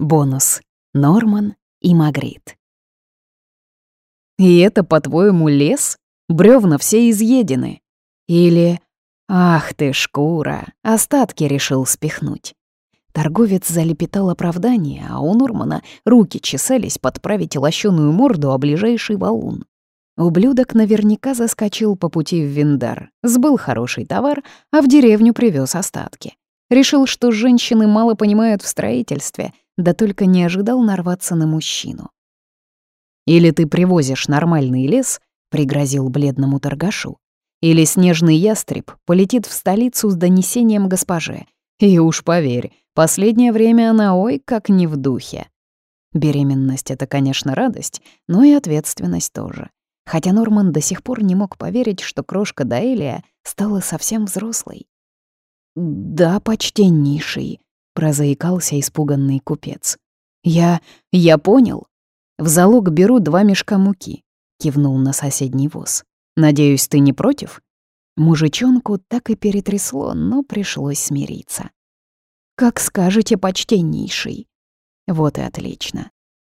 Бонус. Норман и Магрит. «И это, по-твоему, лес? Бревна все изъедены. Или... Ах ты, шкура, остатки решил спихнуть». Торговец залепетал оправдание, а у Нормана руки чесались подправить лощеную морду о ближайший валун. Ублюдок наверняка заскочил по пути в Виндар, сбыл хороший товар, а в деревню привез остатки. Решил, что женщины мало понимают в строительстве, да только не ожидал нарваться на мужчину. «Или ты привозишь нормальный лес», — пригрозил бледному торгашу, «или снежный ястреб полетит в столицу с донесением госпоже. И уж поверь, последнее время она ой как не в духе». Беременность — это, конечно, радость, но и ответственность тоже. Хотя Норман до сих пор не мог поверить, что крошка Даэлия стала совсем взрослой. «Да, почтеннейший», — прозаикался испуганный купец. «Я... я понял. В залог беру два мешка муки», — кивнул на соседний воз. «Надеюсь, ты не против?» Мужичонку так и перетрясло, но пришлось смириться. «Как скажете, почтеннейший». Вот и отлично.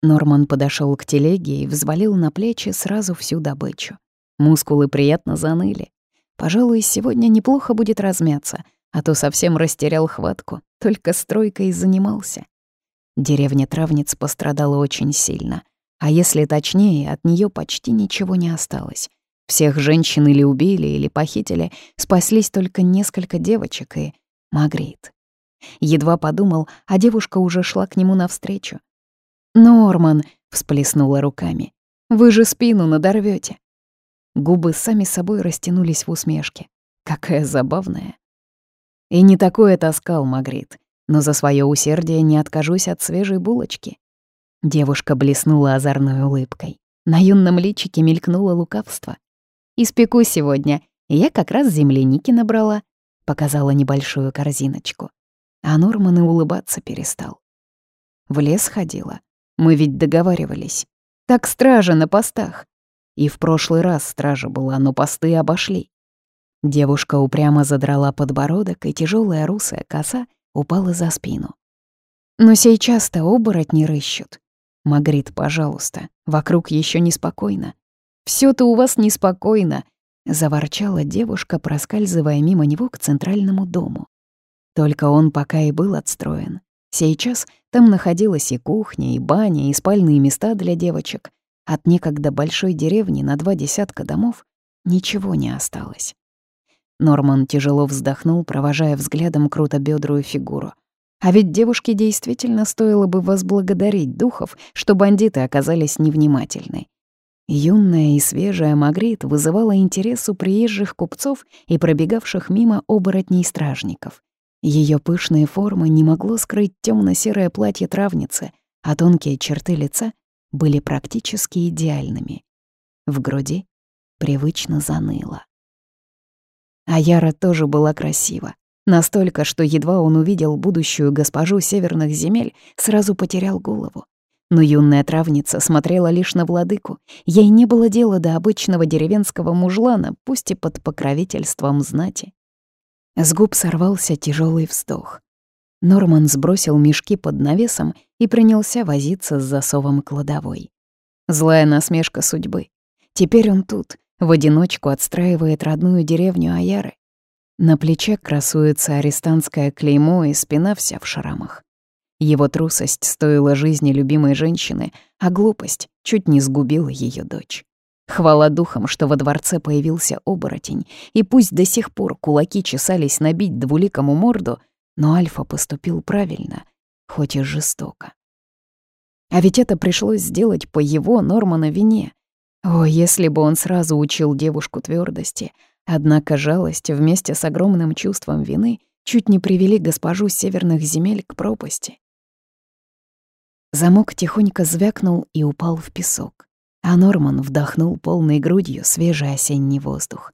Норман подошел к телеге и взвалил на плечи сразу всю добычу. Мускулы приятно заныли. Пожалуй, сегодня неплохо будет размяться — а то совсем растерял хватку, только стройкой занимался. Деревня Травниц пострадала очень сильно, а если точнее, от нее почти ничего не осталось. Всех женщин или убили, или похитили, спаслись только несколько девочек и Магрит. Едва подумал, а девушка уже шла к нему навстречу. «Норман», — всплеснула руками, — «вы же спину надорвете. Губы сами собой растянулись в усмешке. Какая забавная. И не такое таскал Магрит, но за свое усердие не откажусь от свежей булочки. Девушка блеснула озорной улыбкой. На юном личике мелькнуло лукавство. «Испеку сегодня, я как раз земляники набрала», — показала небольшую корзиночку. А Норман и улыбаться перестал. В лес ходила. Мы ведь договаривались. Так стража на постах. И в прошлый раз стража была, но посты обошли. Девушка упрямо задрала подбородок, и тяжелая русая коса упала за спину. «Но сейчас-то оборотни рыщут. Магрит, пожалуйста, вокруг еще неспокойно. все то у вас неспокойно», — заворчала девушка, проскальзывая мимо него к центральному дому. Только он пока и был отстроен. Сейчас там находилась и кухня, и баня, и спальные места для девочек. От некогда большой деревни на два десятка домов ничего не осталось. Норман тяжело вздохнул, провожая взглядом крутобедрую фигуру. А ведь девушке действительно стоило бы возблагодарить духов, что бандиты оказались невнимательны. Юная и свежая Магрит вызывала интерес у приезжих купцов и пробегавших мимо оборотней-стражников. Ее пышные формы не могло скрыть темно серое платье травницы, а тонкие черты лица были практически идеальными. В груди привычно заныло. А Яра тоже была красива. Настолько, что едва он увидел будущую госпожу северных земель, сразу потерял голову. Но юная травница смотрела лишь на владыку. Ей не было дела до обычного деревенского мужлана, пусть и под покровительством знати. С губ сорвался тяжелый вздох. Норман сбросил мешки под навесом и принялся возиться с засовом кладовой. Злая насмешка судьбы. Теперь он тут, в одиночку отстраивает родную деревню Аяры. На плече красуется арестантское клеймо и спина вся в шрамах. Его трусость стоила жизни любимой женщины, а глупость чуть не сгубила ее дочь. Хвала духом, что во дворце появился оборотень, и пусть до сих пор кулаки чесались набить двуликому морду, но Альфа поступил правильно, хоть и жестоко. А ведь это пришлось сделать по его, Нормана, вине. О, если бы он сразу учил девушку твердости. Однако жалость вместе с огромным чувством вины чуть не привели госпожу северных земель к пропасти. Замок тихонько звякнул и упал в песок, а Норман вдохнул полной грудью свежий осенний воздух.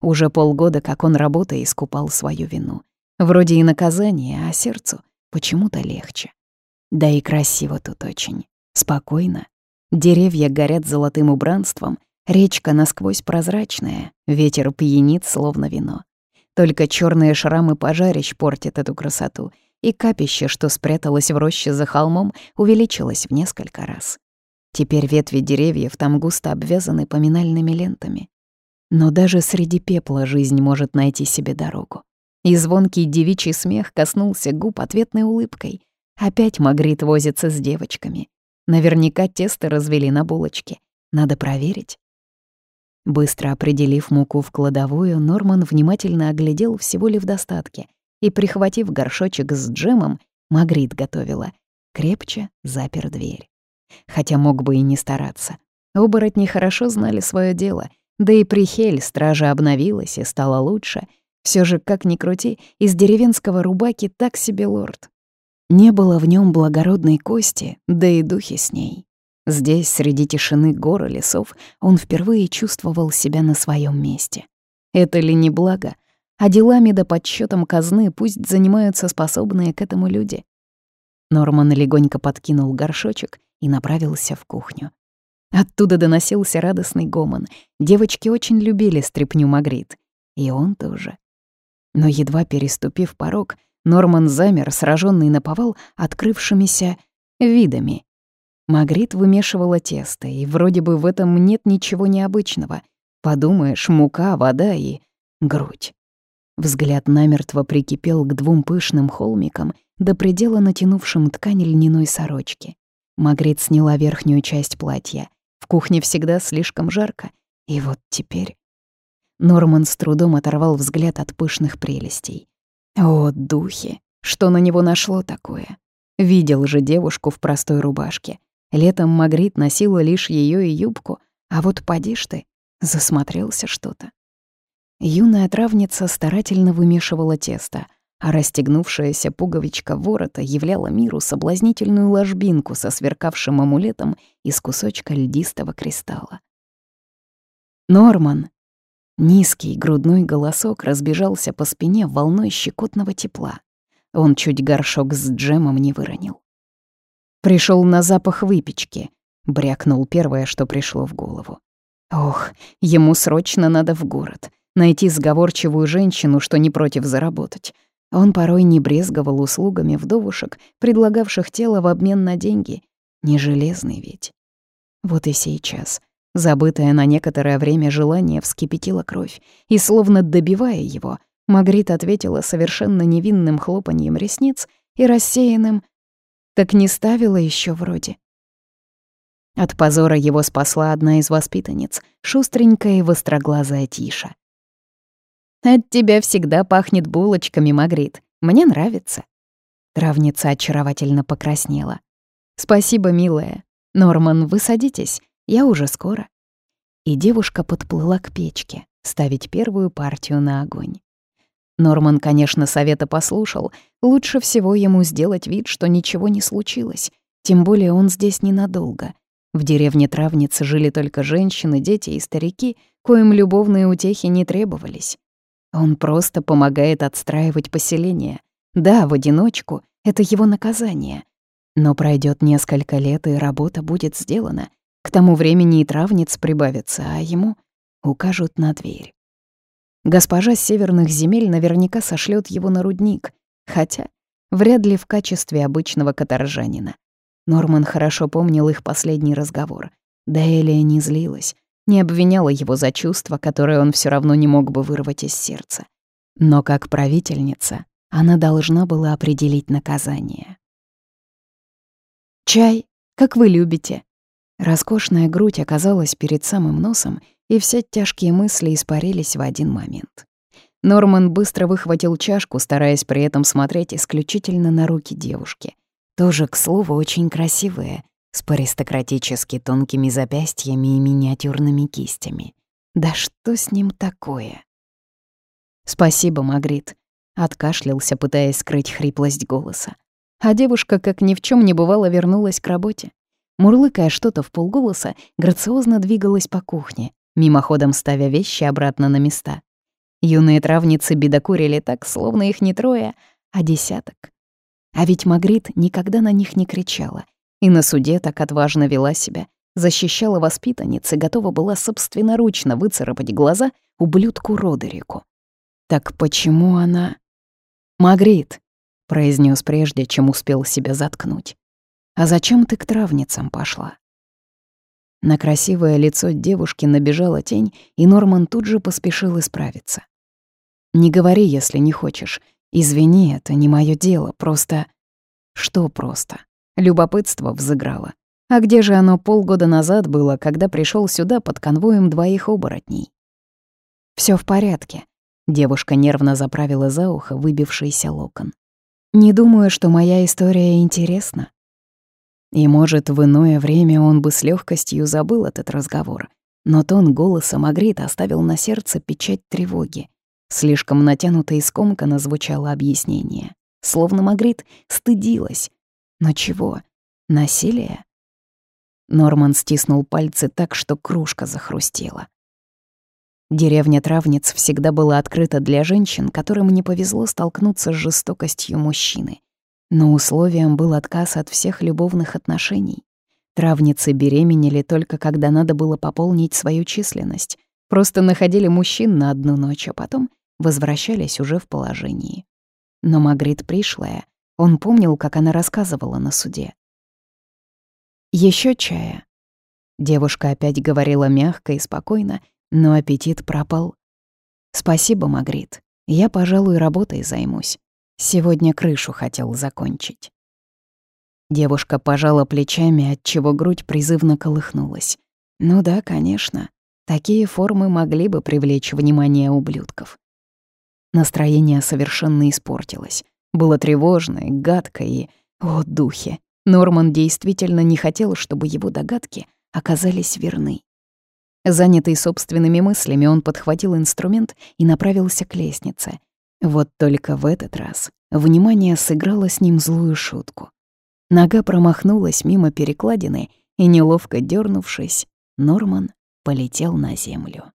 Уже полгода, как он работая искупал свою вину. Вроде и наказание, а сердцу почему-то легче. Да и красиво тут очень. Спокойно Деревья горят золотым убранством, речка насквозь прозрачная, ветер пьянит, словно вино. Только черные шрамы пожарищ портят эту красоту, и капище, что спряталось в роще за холмом, увеличилось в несколько раз. Теперь ветви деревьев там густо обвязаны поминальными лентами. Но даже среди пепла жизнь может найти себе дорогу. И звонкий девичий смех коснулся губ ответной улыбкой. Опять Магрит возится с девочками. Наверняка тесто развели на булочке. Надо проверить. Быстро определив муку в кладовую, Норман внимательно оглядел всего ли в достатке и, прихватив горшочек с джемом, Магрит готовила, крепче запер дверь. Хотя мог бы и не стараться. Оборотни хорошо знали свое дело, да и при Хель стража обновилась и стала лучше. Все же, как ни крути, из деревенского рубаки так себе лорд. Не было в нем благородной кости, да и духи с ней. Здесь, среди тишины гор и лесов, он впервые чувствовал себя на своем месте. Это ли не благо? А делами да подсчетом казны пусть занимаются способные к этому люди. Норман легонько подкинул горшочек и направился в кухню. Оттуда доносился радостный гомон. Девочки очень любили стряпню Магрит. И он тоже. Но едва переступив порог, Норман замер, сраженный наповал открывшимися видами — Магрит вымешивала тесто, и вроде бы в этом нет ничего необычного. Подумаешь, мука, вода и... грудь. Взгляд намертво прикипел к двум пышным холмикам, до предела натянувшим ткань льняной сорочки. Магрит сняла верхнюю часть платья. В кухне всегда слишком жарко. И вот теперь... Норман с трудом оторвал взгляд от пышных прелестей. О, духи! Что на него нашло такое? Видел же девушку в простой рубашке. Летом Магрит носила лишь ее и юбку, а вот поди ж ты, засмотрелся что-то. Юная травница старательно вымешивала тесто, а расстегнувшаяся пуговичка ворота являла миру соблазнительную ложбинку со сверкавшим амулетом из кусочка льдистого кристалла. «Норман!» Низкий грудной голосок разбежался по спине волной щекотного тепла. Он чуть горшок с джемом не выронил. Пришел на запах выпечки. Брякнул первое, что пришло в голову. Ох, ему срочно надо в город. Найти сговорчивую женщину, что не против заработать. Он порой не брезговал услугами вдовушек, предлагавших тело в обмен на деньги. Не железный ведь. Вот и сейчас. Забытое на некоторое время желание вскипятило кровь, и, словно добивая его, Магрит ответила совершенно невинным хлопаньем ресниц и рассеянным так не ставила еще вроде. От позора его спасла одна из воспитанниц, шустренькая и востроглазая Тиша. «От тебя всегда пахнет булочками, Магрит. Мне нравится». Травница очаровательно покраснела. «Спасибо, милая. Норман, вы садитесь, я уже скоро». И девушка подплыла к печке, ставить первую партию на огонь. Норман, конечно, совета послушал. Лучше всего ему сделать вид, что ничего не случилось. Тем более он здесь ненадолго. В деревне Травницы жили только женщины, дети и старики, коим любовные утехи не требовались. Он просто помогает отстраивать поселение. Да, в одиночку — это его наказание. Но пройдет несколько лет, и работа будет сделана. К тому времени и травниц прибавится, а ему укажут на дверь. Госпожа с северных земель наверняка сошлет его на рудник, хотя вряд ли в качестве обычного каторжанина. Норман хорошо помнил их последний разговор. Да Элия не злилась, не обвиняла его за чувства, которые он все равно не мог бы вырвать из сердца. Но как правительница она должна была определить наказание. «Чай, как вы любите». Роскошная грудь оказалась перед самым носом, и все тяжкие мысли испарились в один момент. Норман быстро выхватил чашку, стараясь при этом смотреть исключительно на руки девушки. Тоже, к слову, очень красивые, с аристократически тонкими запястьями и миниатюрными кистями. Да что с ним такое? «Спасибо, Магрит», — откашлялся, пытаясь скрыть хриплость голоса. А девушка, как ни в чем не бывало, вернулась к работе. Мурлыкая что-то в полголоса, грациозно двигалась по кухне, мимоходом ставя вещи обратно на места. Юные травницы бедокурили так, словно их не трое, а десяток. А ведь Магрит никогда на них не кричала, и на суде так отважно вела себя, защищала воспитанниц и готова была собственноручно выцарапать глаза ублюдку Родерику. Так почему она... «Магрит!» произнес прежде, чем успел себя заткнуть. «А зачем ты к травницам пошла?» На красивое лицо девушки набежала тень, и Норман тут же поспешил исправиться. «Не говори, если не хочешь. Извини, это не мое дело, просто...» «Что просто?» Любопытство взыграло. А где же оно полгода назад было, когда пришел сюда под конвоем двоих оборотней? Все в порядке. Девушка нервно заправила за ухо выбившийся локон. Не думаю, что моя история интересна. И, может, в иное время он бы с легкостью забыл этот разговор. Но тон голоса Магрит оставил на сердце печать тревоги. Слишком натянуто и скомканно звучало объяснение. Словно Магрит стыдилась. Но чего? Насилие? Норман стиснул пальцы так, что кружка захрустела. Деревня Травниц всегда была открыта для женщин, которым не повезло столкнуться с жестокостью мужчины. Но условием был отказ от всех любовных отношений. Травницы беременели только когда надо было пополнить свою численность. Просто находили мужчин на одну ночь, а потом возвращались уже в положении. Но Магрит пришлая, он помнил, как она рассказывала на суде. Еще чая?» Девушка опять говорила мягко и спокойно, но аппетит пропал. «Спасибо, Магрит. Я, пожалуй, работой займусь. Сегодня крышу хотел закончить». Девушка пожала плечами, отчего грудь призывно колыхнулась. «Ну да, конечно. Такие формы могли бы привлечь внимание ублюдков». Настроение совершенно испортилось. Было тревожно и гадко, и... О, духи! Норман действительно не хотел, чтобы его догадки оказались верны. Занятый собственными мыслями, он подхватил инструмент и направился к лестнице. Вот только в этот раз внимание сыграло с ним злую шутку. Нога промахнулась мимо перекладины, и, неловко дернувшись, Норман полетел на землю.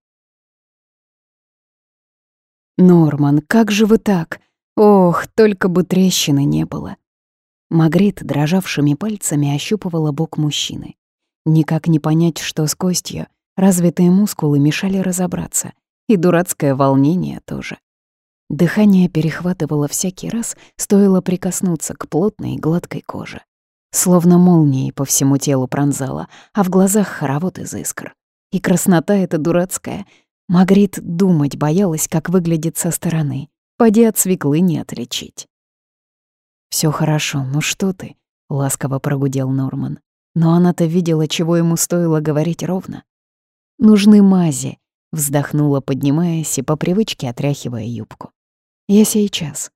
«Норман, как же вы так? Ох, только бы трещины не было!» Магрит дрожавшими пальцами ощупывала бок мужчины. Никак не понять, что с костью, Развитые мускулы мешали разобраться, и дурацкое волнение тоже. Дыхание перехватывало всякий раз, стоило прикоснуться к плотной гладкой коже. Словно молнией по всему телу пронзала, а в глазах хоровод из искр. И краснота эта дурацкая. Магрит думать боялась, как выглядит со стороны. Поди от свеклы не отличить. Все хорошо, ну что ты?» — ласково прогудел Норман. Но она-то видела, чего ему стоило говорить ровно. Нужны мази», — вздохнула, поднимаясь и по привычке отряхивая юбку. «Я сейчас».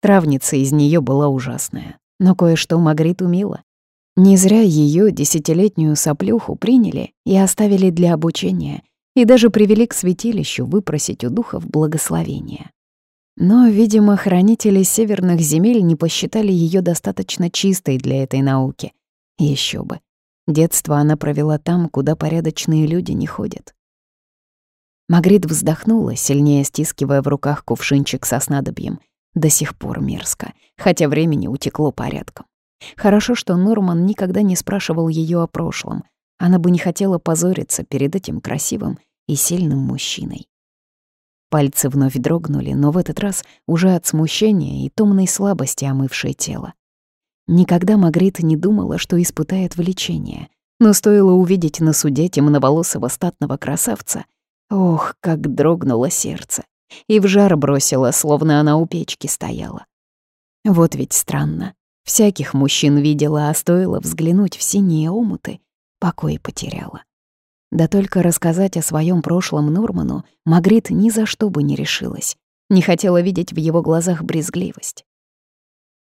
Травница из нее была ужасная, но кое-что Магрит умела. Не зря ее десятилетнюю соплюху приняли и оставили для обучения, и даже привели к святилищу выпросить у духов благословения. Но, видимо, хранители северных земель не посчитали ее достаточно чистой для этой науки. Еще бы. Детство она провела там, куда порядочные люди не ходят. Магрит вздохнула, сильнее стискивая в руках кувшинчик со снадобьем. До сих пор мерзко, хотя времени утекло порядком. Хорошо, что Норман никогда не спрашивал ее о прошлом. Она бы не хотела позориться перед этим красивым и сильным мужчиной. Пальцы вновь дрогнули, но в этот раз уже от смущения и томной слабости омывшее тело. Никогда Магрит не думала, что испытает влечение. Но стоило увидеть на суде темноволосого статного красавца, ох, как дрогнуло сердце. И в жар бросила, словно она у печки стояла. Вот ведь странно. Всяких мужчин видела, а стоило взглянуть в синие омуты, покой потеряла. Да только рассказать о своем прошлом Норману Магрит ни за что бы не решилась. Не хотела видеть в его глазах брезгливость.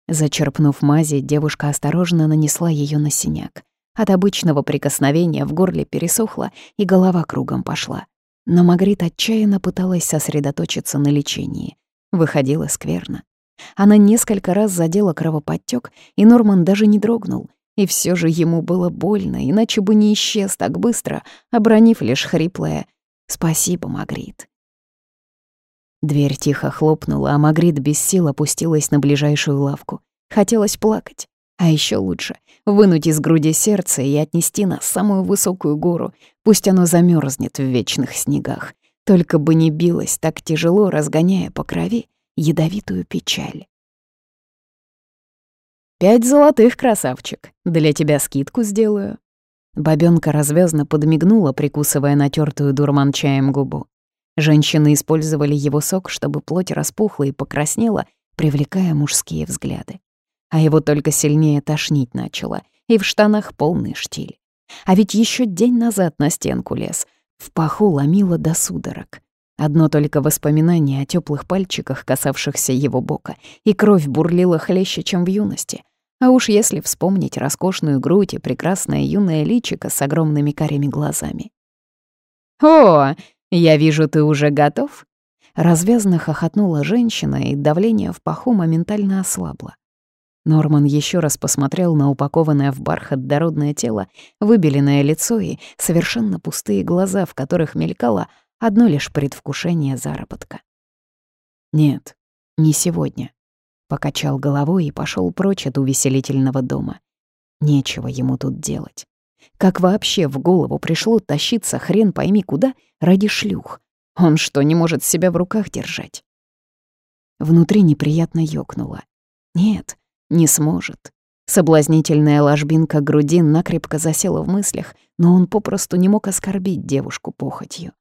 Зачерпнув мази, девушка осторожно нанесла ее на синяк. От обычного прикосновения в горле пересохло, и голова кругом пошла. Но Магрит отчаянно пыталась сосредоточиться на лечении. Выходила скверно. Она несколько раз задела кровоподтек, и Норман даже не дрогнул. И все же ему было больно, иначе бы не исчез так быстро, обронив лишь хриплое «Спасибо, Магрит». Дверь тихо хлопнула, а Магрит без сил опустилась на ближайшую лавку. Хотелось плакать. А еще лучше — вынуть из груди сердце и отнести на самую высокую гору, пусть оно замерзнет в вечных снегах. Только бы не билось так тяжело, разгоняя по крови ядовитую печаль. Пять золотых, красавчик. Для тебя скидку сделаю». Бабёнка развязно подмигнула, прикусывая натертую дурман чаем губу. Женщины использовали его сок, чтобы плоть распухла и покраснела, привлекая мужские взгляды. А его только сильнее тошнить начало, и в штанах полный штиль. А ведь еще день назад на стенку лез, в паху ломило до судорог. Одно только воспоминание о теплых пальчиках, касавшихся его бока, и кровь бурлила хлеще, чем в юности. А уж если вспомнить роскошную грудь и прекрасное юное личико с огромными карими глазами. «О, я вижу, ты уже готов?» Развязно хохотнула женщина, и давление в паху моментально ослабло. Норман еще раз посмотрел на упакованное в бархат дородное тело, выбеленное лицо и совершенно пустые глаза, в которых мелькало одно лишь предвкушение заработка. «Нет, не сегодня», — покачал головой и пошел прочь от увеселительного дома. Нечего ему тут делать. Как вообще в голову пришло тащиться хрен пойми куда ради шлюх? Он что, не может себя в руках держать? Внутри неприятно ёкнуло. Нет, не сможет. Соблазнительная ложбинка груди накрепко засела в мыслях, но он попросту не мог оскорбить девушку похотью.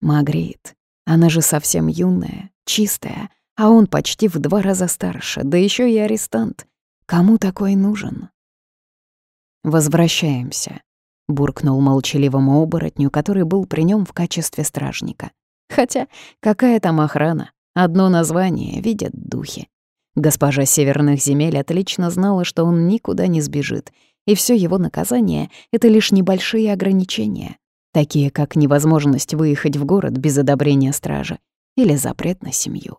Магрит, она же совсем юная, чистая, а он почти в два раза старше, да еще и арестант. Кому такой нужен? «Возвращаемся», — буркнул молчаливому оборотню, который был при нем в качестве стражника. Хотя какая там охрана? Одно название видят духи. Госпожа Северных земель отлично знала, что он никуда не сбежит, и все его наказание — это лишь небольшие ограничения, такие как невозможность выехать в город без одобрения стражи или запрет на семью.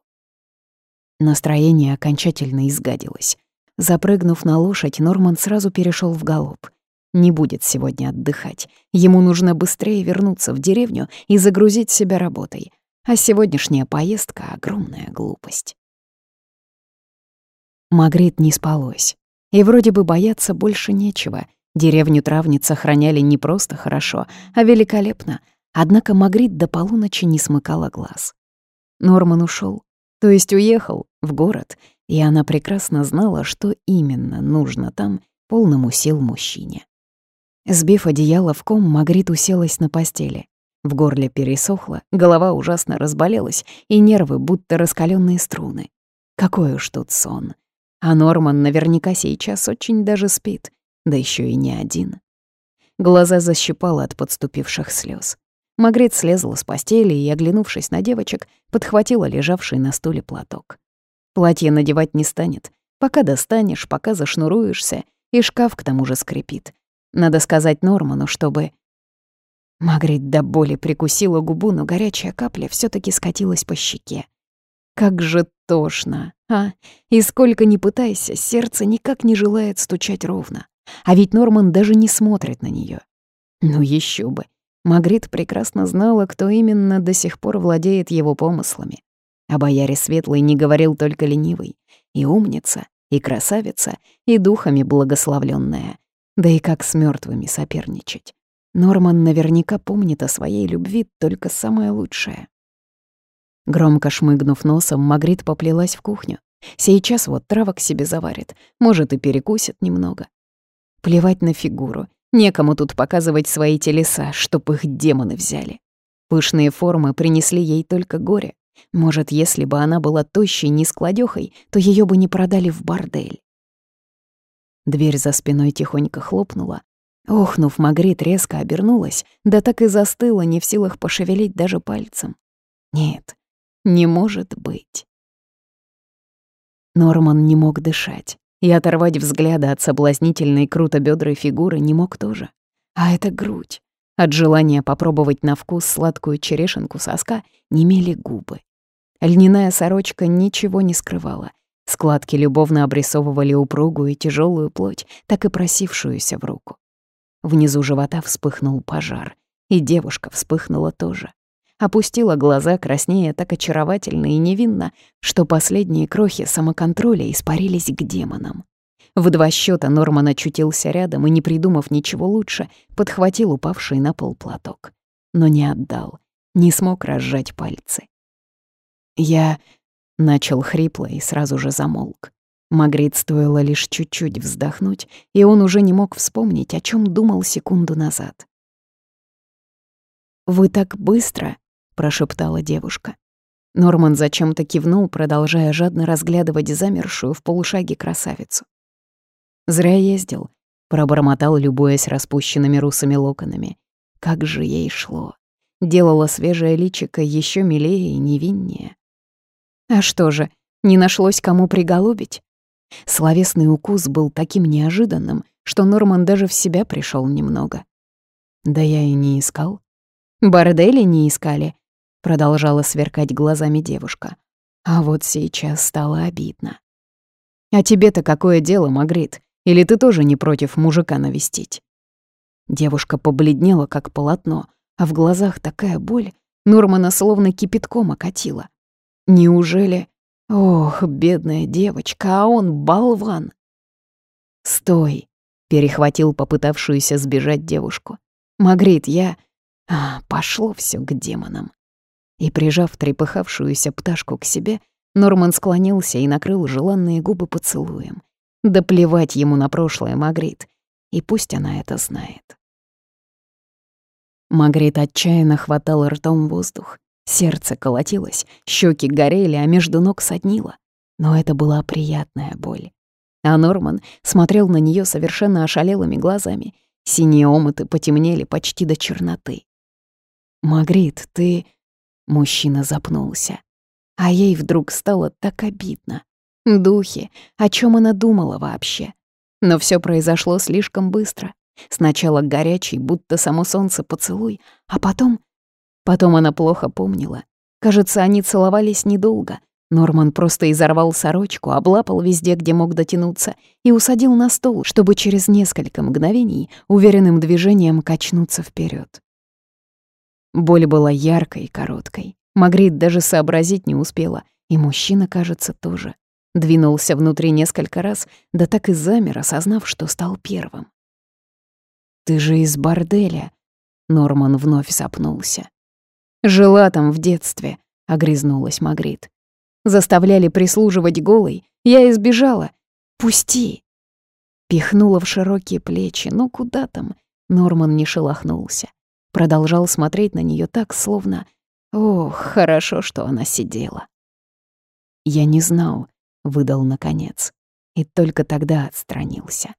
Настроение окончательно изгадилось. Запрыгнув на лошадь, Норман сразу перешел в галоп. Не будет сегодня отдыхать. Ему нужно быстрее вернуться в деревню и загрузить себя работой. А сегодняшняя поездка — огромная глупость. Магрит не спалось. И вроде бы бояться больше нечего. Деревню травниц охраняли не просто хорошо, а великолепно. Однако Магрит до полуночи не смыкала глаз. Норман ушел, то есть уехал в город, и она прекрасно знала, что именно нужно там полному сил мужчине. Сбив одеяло в ком, Магрит уселась на постели. В горле пересохло, голова ужасно разболелась, и нервы будто раскаленные струны. Какой уж тут сон. А Норман наверняка сейчас очень даже спит, да еще и не один. Глаза защипало от подступивших слез. Магрит слезла с постели и, оглянувшись на девочек, подхватила лежавший на стуле платок. Платье надевать не станет. Пока достанешь, пока зашнуруешься, и шкаф к тому же скрипит. Надо сказать Норману, чтобы... Магрит до боли прикусила губу, но горячая капля все таки скатилась по щеке. Как же тошно, а? И сколько ни пытайся, сердце никак не желает стучать ровно. А ведь Норман даже не смотрит на нее. Ну еще бы. Магрит прекрасно знала, кто именно до сих пор владеет его помыслами. О бояре Светлый не говорил только ленивый. И умница, и красавица, и духами благословленная. Да и как с мертвыми соперничать. Норман наверняка помнит о своей любви только самое лучшее. Громко шмыгнув носом, Магрит поплелась в кухню. Сейчас вот травок себе заварит, может, и перекусит немного. Плевать на фигуру. Некому тут показывать свои телеса, чтоб их демоны взяли. Пышные формы принесли ей только горе. Может, если бы она была тощей, не складёхой, то ее бы не продали в бордель. Дверь за спиной тихонько хлопнула. Охнув, Магрит резко обернулась, да так и застыла, не в силах пошевелить даже пальцем. Нет, не может быть. Норман не мог дышать, и оторвать взгляда от соблазнительной круто-бёдрой фигуры не мог тоже. А это грудь. От желания попробовать на вкус сладкую черешенку соска немели губы. Льняная сорочка ничего не скрывала. Складки любовно обрисовывали упругую и тяжелую плоть, так и просившуюся в руку. Внизу живота вспыхнул пожар, и девушка вспыхнула тоже опустила глаза, краснея так очаровательно и невинно, что последние крохи самоконтроля испарились к демонам. В два счета Норман очутился рядом и, не придумав ничего лучше, подхватил упавший на пол платок. Но не отдал, не смог разжать пальцы. Я начал хрипло и сразу же замолк. Магрит стоило лишь чуть-чуть вздохнуть, и он уже не мог вспомнить, о чем думал секунду назад. «Вы так быстро!» — прошептала девушка. Норман зачем-то кивнул, продолжая жадно разглядывать замершую в полушаге красавицу. «Зря ездил», — пробормотал, любуясь распущенными русыми локонами. Как же ей шло. Делала свежее личико еще милее и невиннее. А что же, не нашлось кому приголубить? Словесный укус был таким неожиданным, что Норман даже в себя пришел немного. Да я и не искал. Бордели не искали, продолжала сверкать глазами девушка. А вот сейчас стало обидно. А тебе-то какое дело, Магрит? Или ты тоже не против мужика навестить? Девушка побледнела, как полотно, а в глазах такая боль, Нормана словно кипятком окатила. Неужели... Ох, бедная девочка, а он болван. «Стой!» — перехватил попытавшуюся сбежать девушку. «Магрит, я...» А, пошло все к демонам. И, прижав трепыхавшуюся пташку к себе, Норман склонился и накрыл желанные губы поцелуем. Да плевать ему на прошлое, Магрит. И пусть она это знает. Магрит отчаянно хватал ртом воздух. Сердце колотилось, щеки горели, а между ног соднило. Но это была приятная боль. А Норман смотрел на нее совершенно ошалелыми глазами. Синие омыты потемнели почти до черноты. «Магрит, ты...» Мужчина запнулся. А ей вдруг стало так обидно. Духи, о чем она думала вообще? Но все произошло слишком быстро. Сначала горячий, будто само солнце поцелуй, а потом... Потом она плохо помнила. Кажется, они целовались недолго. Норман просто изорвал сорочку, облапал везде, где мог дотянуться, и усадил на стол, чтобы через несколько мгновений уверенным движением качнуться вперед. Боль была яркой и короткой. Магрит даже сообразить не успела, и мужчина, кажется, тоже. Двинулся внутри несколько раз, да так и замер, осознав, что стал первым. «Ты же из борделя!» Норман вновь запнулся. «Жила там в детстве», — огрызнулась Магрит. «Заставляли прислуживать голой. Я избежала. Пусти!» Пихнула в широкие плечи. Ну куда там? Норман не шелохнулся продолжал смотреть на нее так, словно... Ох, хорошо, что она сидела. «Я не знал», — выдал наконец. И только тогда отстранился.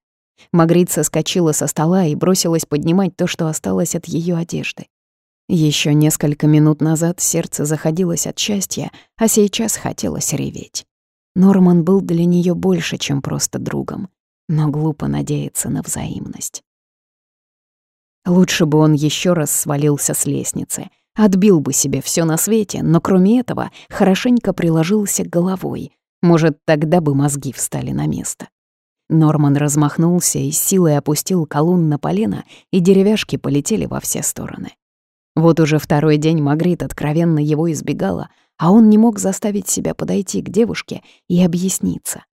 Магрит соскочила со стола и бросилась поднимать то, что осталось от ее одежды. Еще несколько минут назад сердце заходилось от счастья, а сейчас хотелось реветь. Норман был для нее больше, чем просто другом, но глупо надеяться на взаимность. Лучше бы он еще раз свалился с лестницы, отбил бы себе все на свете, но кроме этого хорошенько приложился головой. Может, тогда бы мозги встали на место. Норман размахнулся и силой опустил колун на полено, и деревяшки полетели во все стороны. Вот уже второй день Магрит откровенно его избегала, а он не мог заставить себя подойти к девушке и объясниться.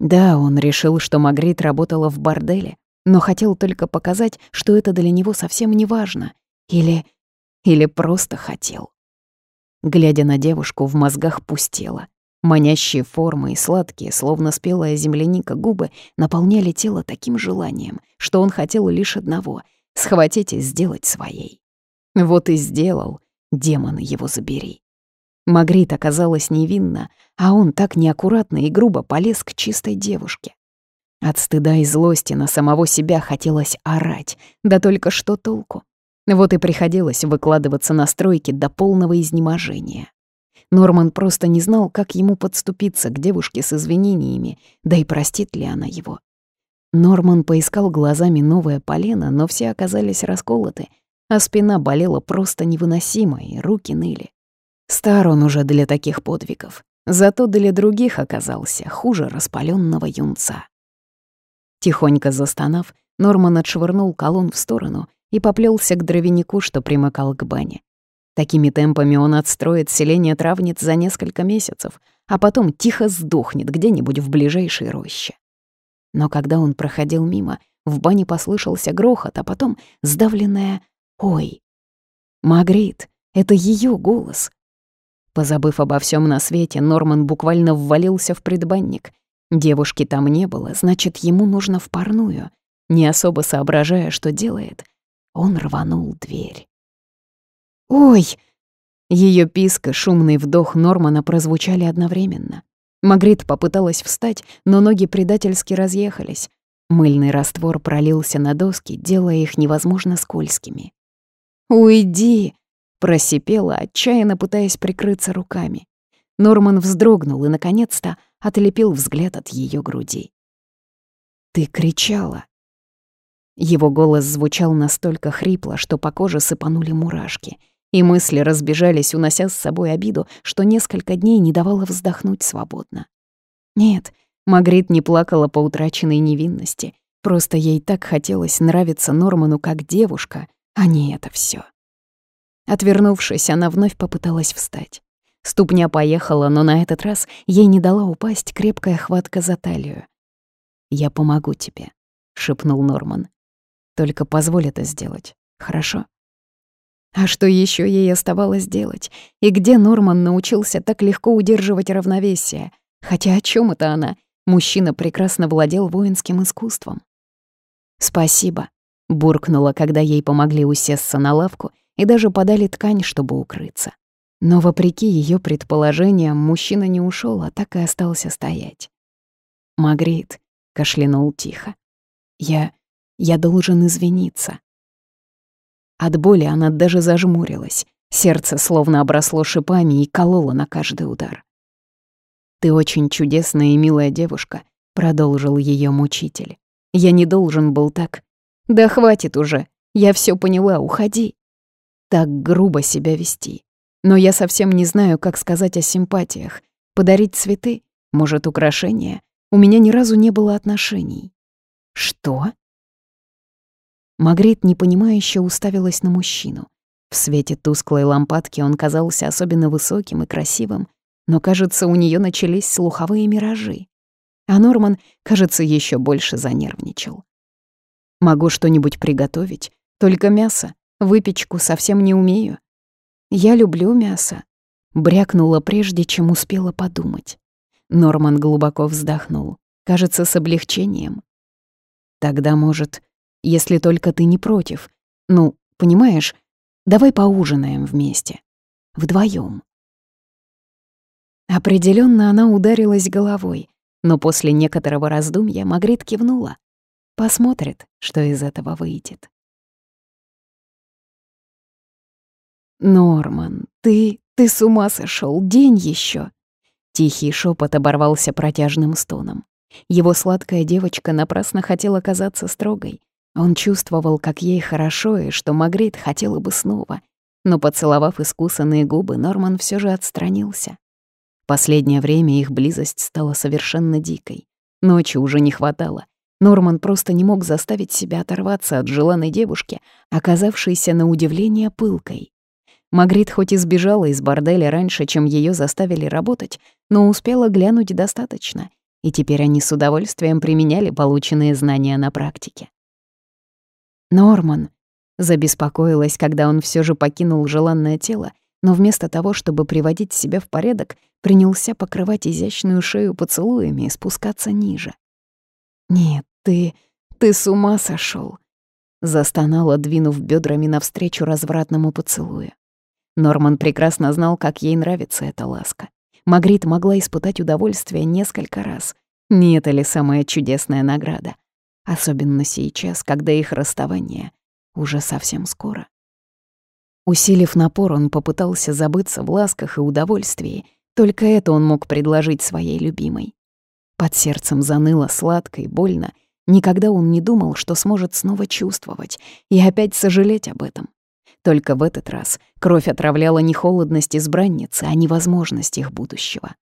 Да, он решил, что Магрит работала в борделе, но хотел только показать, что это для него совсем не важно. Или... или просто хотел. Глядя на девушку, в мозгах пустело. Манящие формы и сладкие, словно спелая земляника губы, наполняли тело таким желанием, что он хотел лишь одного — схватить и сделать своей. Вот и сделал, демоны его забери. Магрит оказалась невинна, а он так неаккуратно и грубо полез к чистой девушке. От стыда и злости на самого себя хотелось орать, да только что толку. Вот и приходилось выкладываться на стройке до полного изнеможения. Норман просто не знал, как ему подступиться к девушке с извинениями, да и простит ли она его. Норман поискал глазами новое полено, но все оказались расколоты, а спина болела просто невыносимо, и руки ныли. Стар он уже для таких подвигов, зато для других оказался хуже распаленного юнца. Тихонько застонав, Норман отшвырнул колонн в сторону и поплелся к дровянику, что примыкал к бане. Такими темпами он отстроит селение травниц за несколько месяцев, а потом тихо сдохнет где-нибудь в ближайшей роще. Но когда он проходил мимо, в бане послышался грохот, а потом сдавленное «Ой!». Магрит, это ее голос. Позабыв обо всем на свете, Норман буквально ввалился в предбанник. Девушки там не было, значит, ему нужно в парную. Не особо соображая, что делает, он рванул дверь. «Ой!» Ее писк и шумный вдох Нормана прозвучали одновременно. Магрит попыталась встать, но ноги предательски разъехались. Мыльный раствор пролился на доски, делая их невозможно скользкими. «Уйди!» — просипела, отчаянно пытаясь прикрыться руками. Норман вздрогнул и, наконец-то, отлепил взгляд от ее груди. «Ты кричала!» Его голос звучал настолько хрипло, что по коже сыпанули мурашки, и мысли разбежались, унося с собой обиду, что несколько дней не давало вздохнуть свободно. Нет, Магрит не плакала по утраченной невинности, просто ей так хотелось нравиться Норману как девушка, а не это все. Отвернувшись, она вновь попыталась встать. Ступня поехала, но на этот раз ей не дала упасть крепкая хватка за талию. «Я помогу тебе», — шепнул Норман. «Только позволь это сделать, хорошо?» А что еще ей оставалось делать? И где Норман научился так легко удерживать равновесие? Хотя о чем это она? Мужчина прекрасно владел воинским искусством. «Спасибо», — буркнула, когда ей помогли усесться на лавку и даже подали ткань, чтобы укрыться. Но, вопреки ее предположениям, мужчина не ушел, а так и остался стоять. «Магрит», — кашлянул тихо, — «я... я должен извиниться». От боли она даже зажмурилась. Сердце словно обросло шипами и кололо на каждый удар. «Ты очень чудесная и милая девушка», — продолжил ее мучитель. «Я не должен был так...» «Да хватит уже! Я все поняла, уходи!» Так грубо себя вести. Но я совсем не знаю, как сказать о симпатиях. Подарить цветы? Может, украшения? У меня ни разу не было отношений. Что? Магрит непонимающе уставилась на мужчину. В свете тусклой лампадки он казался особенно высоким и красивым, но, кажется, у нее начались слуховые миражи. А Норман, кажется, еще больше занервничал. «Могу что-нибудь приготовить, только мясо, выпечку совсем не умею», «Я люблю мясо», — брякнула прежде, чем успела подумать. Норман глубоко вздохнул, кажется, с облегчением. «Тогда, может, если только ты не против, ну, понимаешь, давай поужинаем вместе, вдвоем. Определенно она ударилась головой, но после некоторого раздумья Магрит кивнула. Посмотрит, что из этого выйдет. «Норман, ты... ты с ума сошел, день еще. Тихий шепот оборвался протяжным стоном. Его сладкая девочка напрасно хотела казаться строгой. Он чувствовал, как ей хорошо и что Магрит хотела бы снова. Но, поцеловав искусанные губы, Норман все же отстранился. Последнее время их близость стала совершенно дикой. Ночи уже не хватало. Норман просто не мог заставить себя оторваться от желанной девушки, оказавшейся на удивление пылкой. Магрит хоть и сбежала из борделя раньше, чем ее заставили работать, но успела глянуть достаточно, и теперь они с удовольствием применяли полученные знания на практике. Норман забеспокоилась, когда он все же покинул желанное тело, но вместо того, чтобы приводить себя в порядок, принялся покрывать изящную шею поцелуями и спускаться ниже. «Нет, ты... ты с ума сошел, застонала, двинув бедрами навстречу развратному поцелую. Норман прекрасно знал, как ей нравится эта ласка. Магрит могла испытать удовольствие несколько раз. Не это ли самая чудесная награда? Особенно сейчас, когда их расставание уже совсем скоро. Усилив напор, он попытался забыться в ласках и удовольствии. Только это он мог предложить своей любимой. Под сердцем заныло сладко и больно. Никогда он не думал, что сможет снова чувствовать и опять сожалеть об этом. Только в этот раз кровь отравляла не холодность избранницы, а невозможность их будущего.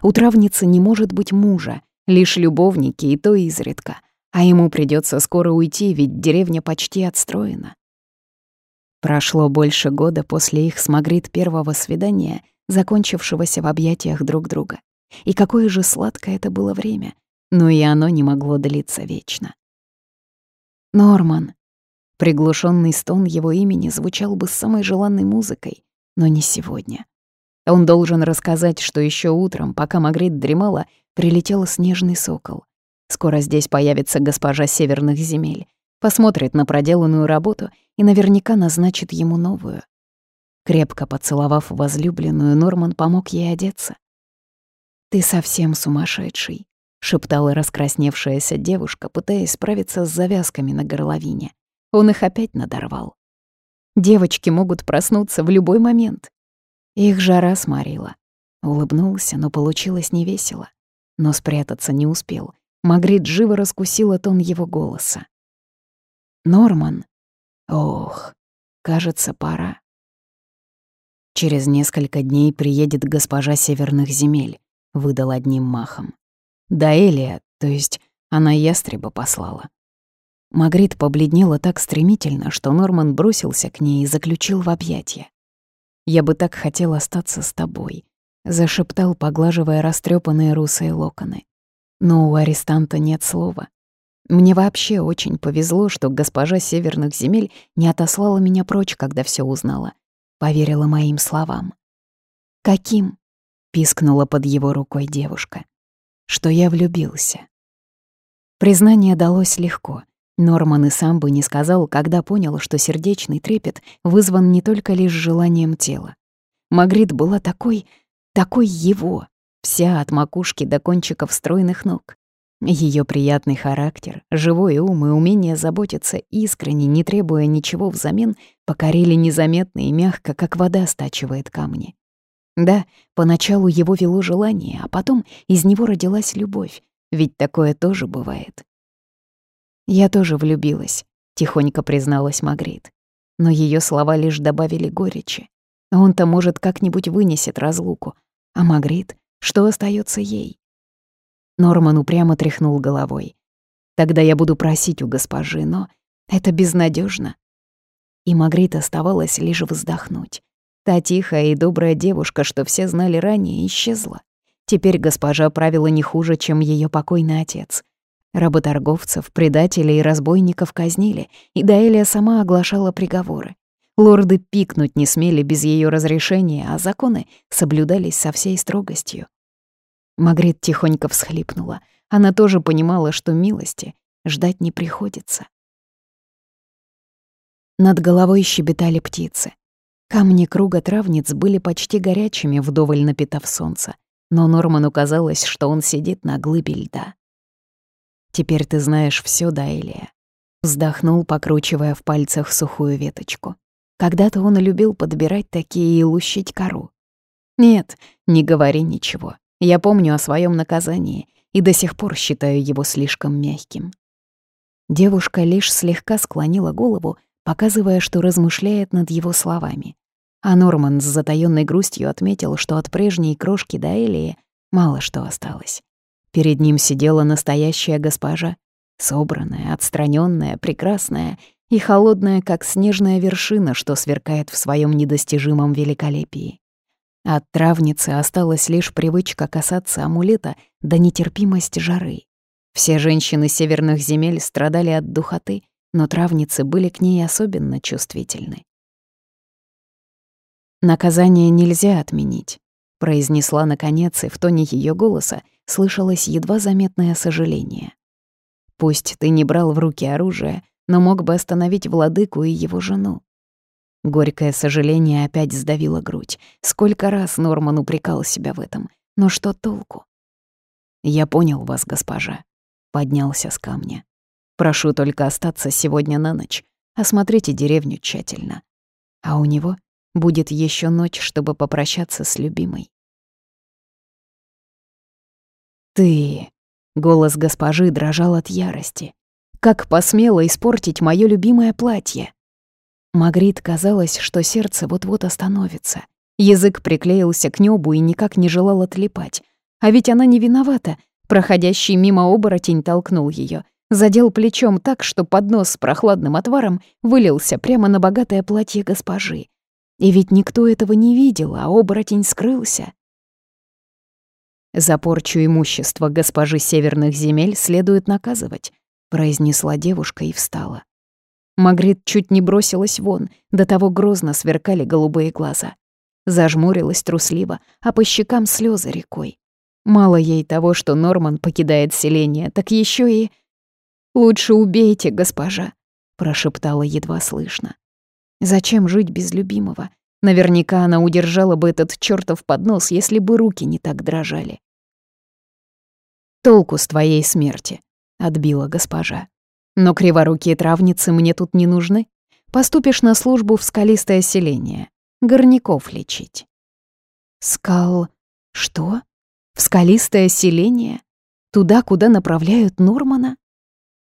У травницы не может быть мужа, лишь любовники, и то изредка. А ему придется скоро уйти, ведь деревня почти отстроена. Прошло больше года после их с Магрит первого свидания, закончившегося в объятиях друг друга. И какое же сладкое это было время, но и оно не могло длиться вечно. «Норман», Приглушенный стон его имени звучал бы с самой желанной музыкой, но не сегодня. Он должен рассказать, что еще утром, пока Магрит дремала, прилетел снежный сокол. Скоро здесь появится госпожа северных земель, посмотрит на проделанную работу и наверняка назначит ему новую. Крепко поцеловав возлюбленную, Норман помог ей одеться. «Ты совсем сумасшедший», — шептала раскрасневшаяся девушка, пытаясь справиться с завязками на горловине. Он их опять надорвал. Девочки могут проснуться в любой момент. Их жара сморила. Улыбнулся, но получилось невесело. Но спрятаться не успел. Магрит живо раскусила тон его голоса. «Норман? Ох, кажется, пора». Через несколько дней приедет госпожа северных земель, выдал одним махом. Да Элия, то есть она ястреба послала. Магрит побледнела так стремительно, что Норман бросился к ней и заключил в объятия. «Я бы так хотел остаться с тобой», — зашептал, поглаживая растрепанные русые локоны. Но у арестанта нет слова. Мне вообще очень повезло, что госпожа северных земель не отослала меня прочь, когда все узнала поверила моим словам. «Каким?» — пискнула под его рукой девушка. «Что я влюбился». Признание далось легко. Норман и сам бы не сказал, когда понял, что сердечный трепет вызван не только лишь желанием тела. Магрит была такой, такой его, вся от макушки до кончиков стройных ног. Ее приятный характер, живой ум и умение заботиться искренне, не требуя ничего взамен, покорили незаметно и мягко, как вода стачивает камни. Да, поначалу его вело желание, а потом из него родилась любовь, ведь такое тоже бывает. «Я тоже влюбилась», — тихонько призналась Магрит. Но ее слова лишь добавили горечи. Он-то, может, как-нибудь вынесет разлуку, а Магрит, что остается ей? Норман упрямо тряхнул головой. «Тогда я буду просить у госпожи, но это безнадежно. И Магрит оставалось лишь вздохнуть. Та тихая и добрая девушка, что все знали ранее, исчезла. Теперь госпожа правила не хуже, чем ее покойный отец. Работорговцев, предателей и разбойников казнили, и Даэлия сама оглашала приговоры. Лорды пикнуть не смели без ее разрешения, а законы соблюдались со всей строгостью. Магрит тихонько всхлипнула. Она тоже понимала, что милости ждать не приходится. Над головой щебетали птицы. Камни круга травниц были почти горячими, вдоволь напитав солнце, но Норману казалось, что он сидит на глыбе льда. «Теперь ты знаешь всё, Дайлия», — вздохнул, покручивая в пальцах сухую веточку. Когда-то он любил подбирать такие и лущить кору. «Нет, не говори ничего. Я помню о своем наказании и до сих пор считаю его слишком мягким. Девушка лишь слегка склонила голову, показывая, что размышляет над его словами. А Норман с затаённой грустью отметил, что от прежней крошки до Элии мало что осталось. Перед ним сидела настоящая госпожа, собранная, отстраненная, прекрасная и холодная, как снежная вершина, что сверкает в своем недостижимом великолепии. От травницы осталась лишь привычка касаться амулета до нетерпимости жары. Все женщины северных земель страдали от духоты, но травницы были к ней особенно чувствительны. «Наказание нельзя отменить», — произнесла наконец, и в тоне ее голоса слышалось едва заметное сожаление. «Пусть ты не брал в руки оружие, но мог бы остановить владыку и его жену. Горькое сожаление опять сдавило грудь. Сколько раз Норман упрекал себя в этом. Но что толку? «Я понял вас, госпожа», — поднялся с камня. «Прошу только остаться сегодня на ночь. Осмотрите деревню тщательно. А у него будет еще ночь, чтобы попрощаться с любимой». «Ты...» — голос госпожи дрожал от ярости. «Как посмела испортить мое любимое платье?» Магрит казалось, что сердце вот-вот остановится. Язык приклеился к небу и никак не желал отлипать. А ведь она не виновата. Проходящий мимо оборотень толкнул ее, задел плечом так, что поднос с прохладным отваром вылился прямо на богатое платье госпожи. И ведь никто этого не видел, а оборотень скрылся. «За порчу имущества госпожи северных земель следует наказывать», произнесла девушка и встала. Магрит чуть не бросилась вон, до того грозно сверкали голубые глаза. Зажмурилась трусливо, а по щекам слезы рекой. Мало ей того, что Норман покидает селение, так еще и... «Лучше убейте, госпожа», — прошептала едва слышно. «Зачем жить без любимого? Наверняка она удержала бы этот чертов поднос, если бы руки не так дрожали. «Толку с твоей смерти», — отбила госпожа. «Но криворукие травницы мне тут не нужны. Поступишь на службу в скалистое селение. Горняков лечить». «Скал... что? В скалистое селение? Туда, куда направляют Нормана?»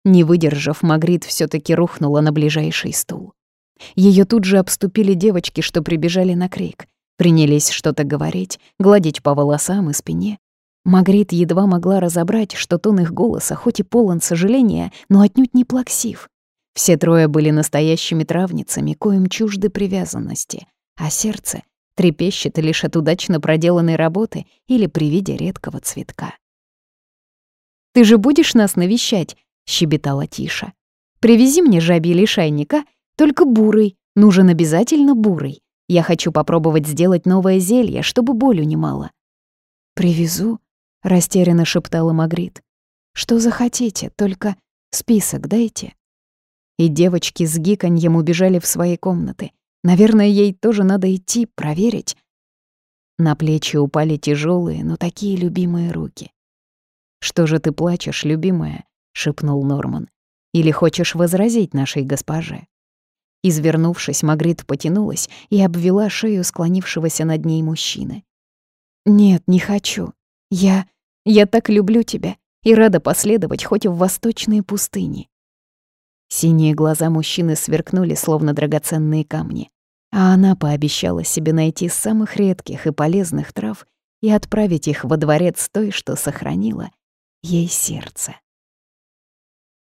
Не выдержав, Магрит все таки рухнула на ближайший стул. Ее тут же обступили девочки, что прибежали на крик. Принялись что-то говорить, гладить по волосам и спине. Магрит едва могла разобрать, что тон их голоса хоть и полон сожаления, но отнюдь не плаксив. Все трое были настоящими травницами, коим чужды привязанности, а сердце трепещет лишь от удачно проделанной работы или при виде редкого цветка. «Ты же будешь нас навещать?» — щебетала Тиша. «Привези мне жабий лишайника, только бурый, нужен обязательно бурый. Я хочу попробовать сделать новое зелье, чтобы боль унимала». «Привезу», — растерянно шептала Магрит. «Что захотите, только список дайте». И девочки с гиканьем убежали в свои комнаты. Наверное, ей тоже надо идти, проверить. На плечи упали тяжелые, но такие любимые руки. «Что же ты плачешь, любимая?» — шепнул Норман. «Или хочешь возразить нашей госпоже?» Извернувшись, Магрит потянулась и обвела шею склонившегося над ней мужчины. «Нет, не хочу. Я... я так люблю тебя и рада последовать хоть в восточные пустыни». Синие глаза мужчины сверкнули, словно драгоценные камни, а она пообещала себе найти самых редких и полезных трав и отправить их во дворец той, что сохранила ей сердце.